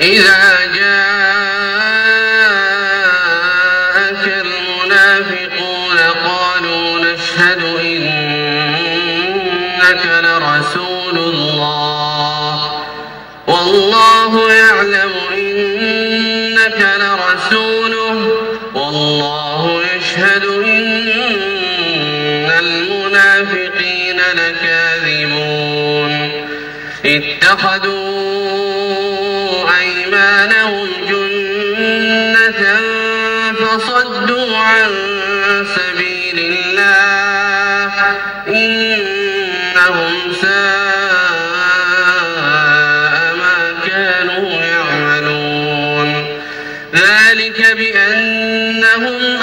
إذا جاءك المنافقون قالوا نشهد إنك لرسول الله. والله يعلم أيمانهم جنة فصدوا عن سبيل الله. إنهم ساء ما كانوا يعملون. ذلك بأنهم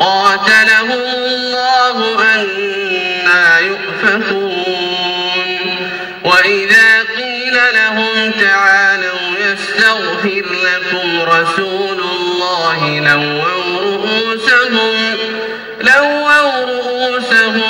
قاتلهم الله أنا يؤفكون. وإذا قيل لهم تعالوا يستغفر لكم رسول الله لووا رؤوسهم لووا رؤوسهم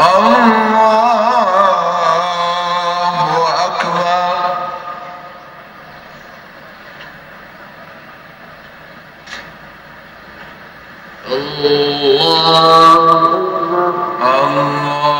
الله الله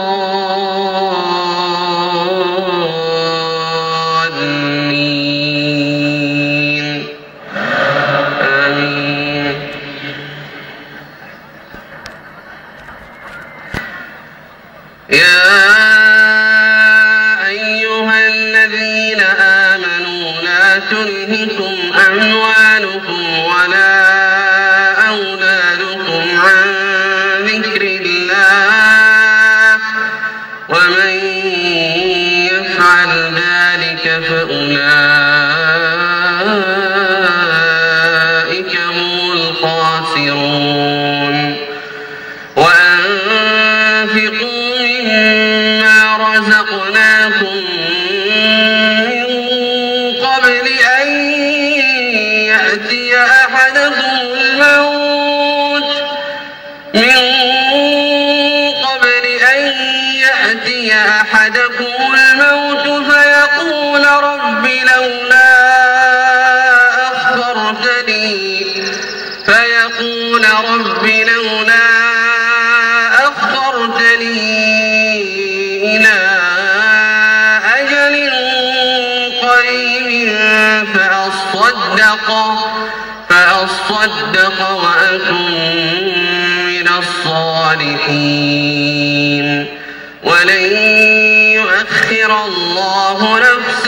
ذلك فأولئك فيقول رب لولا أخرتني فيقول رب لولا أخرتني إلى أجل قريب فأصدق فأصدق وأكن من الصالحين. ولن يؤخر الله نفسا